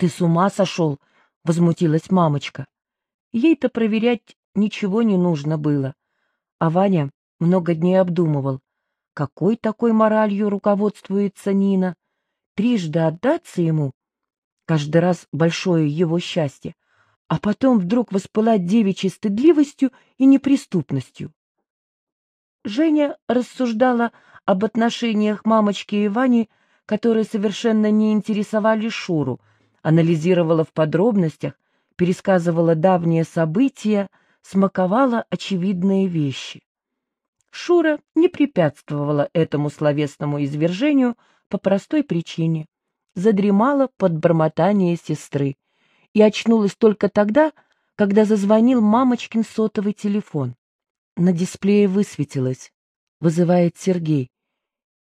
Ты с ума сошел? — возмутилась мамочка. Ей-то проверять ничего не нужно было. А Ваня много дней обдумывал, какой такой моралью руководствуется Нина. Трижды отдаться ему, каждый раз большое его счастье, а потом вдруг воспылать девичьей стыдливостью и неприступностью. Женя рассуждала об отношениях мамочки и Вани, которые совершенно не интересовали Шуру, анализировала в подробностях, пересказывала давние события, смаковала очевидные вещи. Шура не препятствовала этому словесному извержению по простой причине. Задремала под бормотание сестры и очнулась только тогда, когда зазвонил мамочкин сотовый телефон. На дисплее высветилось. Вызывает Сергей.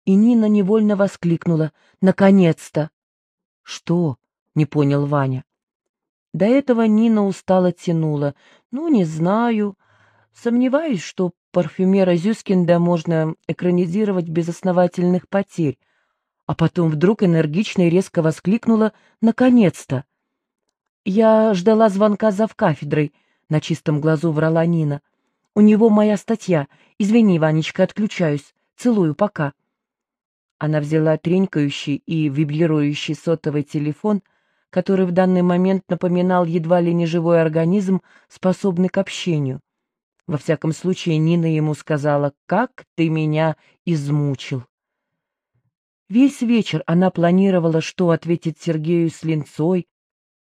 И Нина невольно воскликнула. «Наконец-то!» «Что?» — не понял Ваня. До этого Нина устало тянула. «Ну, не знаю. Сомневаюсь, что парфюмера Зюскинда можно экранизировать без основательных потерь». А потом вдруг энергично и резко воскликнула «Наконец-то!» «Я ждала звонка зав кафедрой», — на чистом глазу врала Нина. «У него моя статья. Извини, Ванечка, отключаюсь. Целую, пока». Она взяла тренькающий и вибрирующий сотовый телефон — который в данный момент напоминал едва ли не живой организм, способный к общению. Во всяком случае, Нина ему сказала, «Как ты меня измучил!» Весь вечер она планировала, что ответить Сергею с линцой,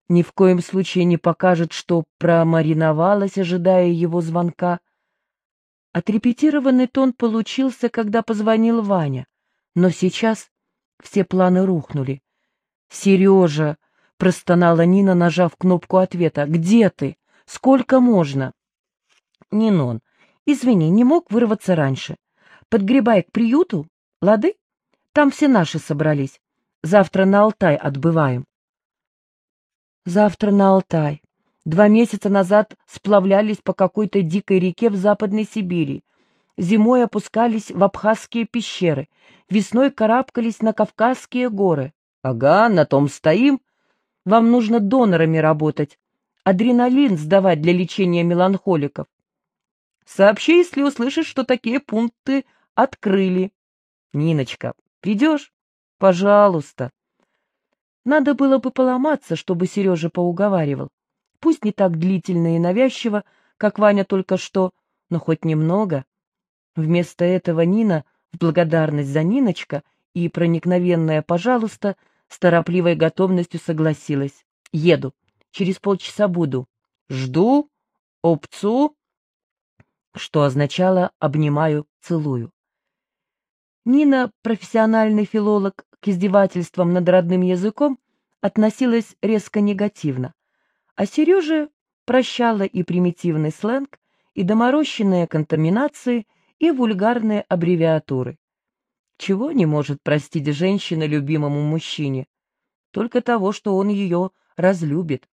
ни в коем случае не покажет, что промариновалась, ожидая его звонка. Отрепетированный тон получился, когда позвонил Ваня, но сейчас все планы рухнули. «Сережа!» Простонала Нина, нажав кнопку ответа. «Где ты? Сколько можно?» «Нинон, извини, не мог вырваться раньше. Подгребай к приюту, лады? Там все наши собрались. Завтра на Алтай отбываем». «Завтра на Алтай. Два месяца назад сплавлялись по какой-то дикой реке в Западной Сибири. Зимой опускались в абхазские пещеры, весной карабкались на Кавказские горы. Ага, на том стоим, вам нужно донорами работать, адреналин сдавать для лечения меланхоликов. Сообщи, если услышишь, что такие пункты открыли. Ниночка, придешь? Пожалуйста. Надо было бы поломаться, чтобы Сережа поуговаривал. Пусть не так длительно и навязчиво, как Ваня только что, но хоть немного. Вместо этого Нина, в благодарность за Ниночка и проникновенная «пожалуйста», с торопливой готовностью согласилась. Еду. Через полчаса буду. Жду. Опцу. Что означало «обнимаю, целую». Нина, профессиональный филолог, к издевательствам над родным языком относилась резко негативно, а Сереже прощала и примитивный сленг, и доморощенные контаминации, и вульгарные аббревиатуры. Чего не может простить женщина любимому мужчине? Только того, что он ее разлюбит.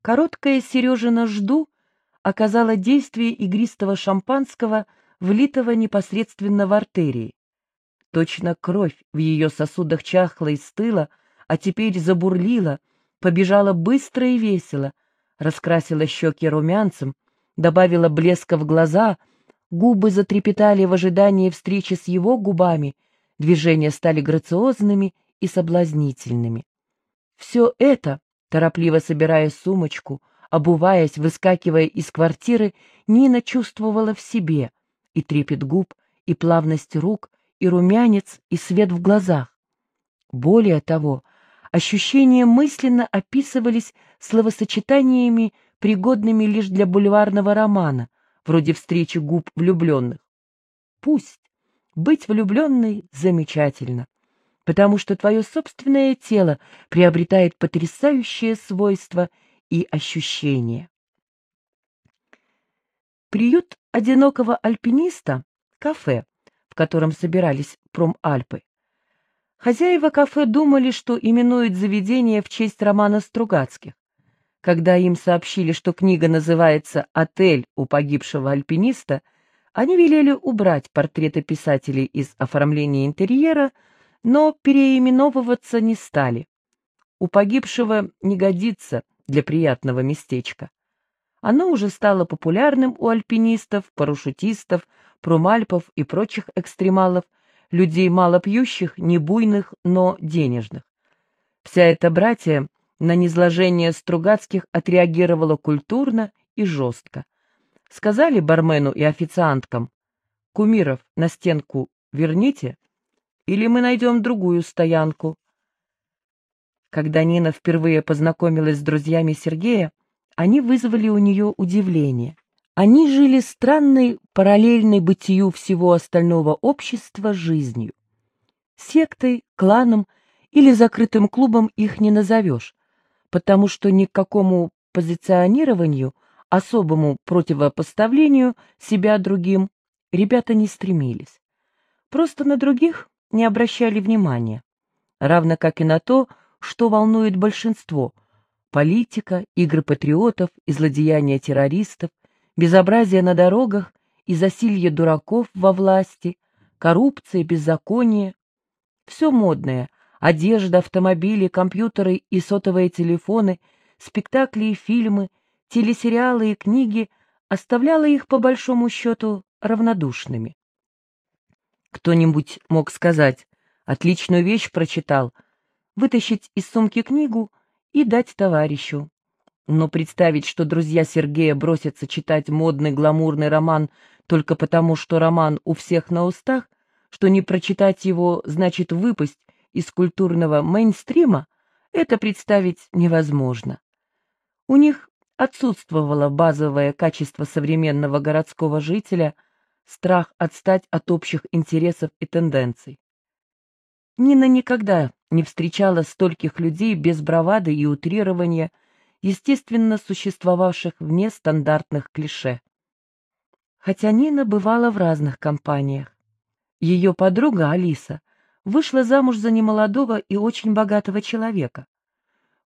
Короткое Сережина «жду» оказало действие игристого шампанского, влитого непосредственно в артерии. Точно кровь в ее сосудах чахла и стыла, а теперь забурлила, побежала быстро и весело, раскрасила щеки румянцем, добавила блеска в глаза — Губы затрепетали в ожидании встречи с его губами, движения стали грациозными и соблазнительными. Все это, торопливо собирая сумочку, обуваясь, выскакивая из квартиры, Нина чувствовала в себе и трепет губ, и плавность рук, и румянец, и свет в глазах. Более того, ощущения мысленно описывались словосочетаниями, пригодными лишь для бульварного романа, вроде встречи губ влюбленных. Пусть. Быть влюбленной замечательно, потому что твое собственное тело приобретает потрясающее свойства и ощущения. Приют одинокого альпиниста — кафе, в котором собирались промальпы. Хозяева кафе думали, что именуют заведение в честь романа Стругацких. Когда им сообщили, что книга называется «Отель у погибшего альпиниста», они велели убрать портреты писателей из оформления интерьера, но переименовываться не стали. у погибшего не годится для приятного местечка. Оно уже стало популярным у альпинистов, парашютистов, промальпов и прочих экстремалов, людей малопьющих, не буйных, но денежных. Вся эта братья на низложение Стругацких отреагировала культурно и жестко. Сказали бармену и официанткам, «Кумиров на стенку верните, или мы найдем другую стоянку». Когда Нина впервые познакомилась с друзьями Сергея, они вызвали у нее удивление. Они жили странной, параллельной бытию всего остального общества жизнью. Сектой, кланом или закрытым клубом их не назовешь, потому что ни к какому позиционированию, особому противопоставлению себя другим ребята не стремились. Просто на других не обращали внимания, равно как и на то, что волнует большинство — политика, игры патриотов и злодеяния террористов, безобразие на дорогах и засилье дураков во власти, коррупция, беззаконие. Все модное — одежда, автомобили, компьютеры и сотовые телефоны, спектакли и фильмы, телесериалы и книги — оставляло их, по большому счету, равнодушными. Кто-нибудь мог сказать «отличную вещь прочитал», вытащить из сумки книгу и дать товарищу, но представить, что друзья Сергея бросятся читать модный гламурный роман только потому, что роман у всех на устах, что не прочитать его значит выпасть из культурного мейнстрима, это представить невозможно. У них отсутствовало базовое качество современного городского жителя — страх отстать от общих интересов и тенденций. Нина никогда не встречала стольких людей без бравады и утрирования — естественно существовавших вне стандартных клише. Хотя Нина бывала в разных компаниях. Ее подруга Алиса вышла замуж за немолодого и очень богатого человека.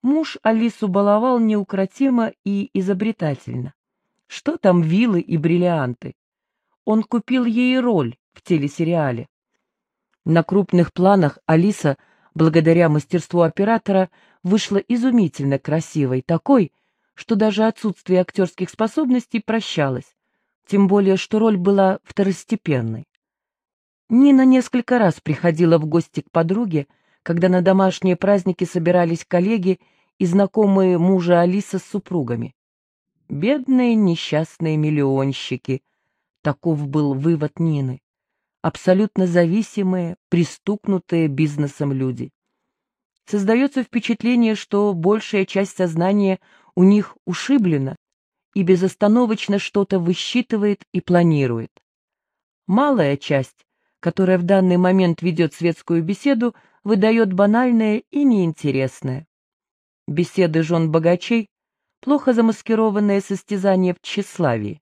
Муж Алису баловал неукротимо и изобретательно. Что там виллы и бриллианты? Он купил ей роль в телесериале. На крупных планах Алиса – благодаря мастерству оператора, вышла изумительно красивой, такой, что даже отсутствие актерских способностей прощалось, тем более что роль была второстепенной. Нина несколько раз приходила в гости к подруге, когда на домашние праздники собирались коллеги и знакомые мужа Алиса с супругами. Бедные несчастные миллионщики, таков был вывод Нины абсолютно зависимые, пристукнутые бизнесом люди. Создается впечатление, что большая часть сознания у них ушиблена и безостановочно что-то высчитывает и планирует. Малая часть, которая в данный момент ведет светскую беседу, выдает банальное и неинтересное. Беседы жен богачей — плохо замаскированное состязание в тщеславии.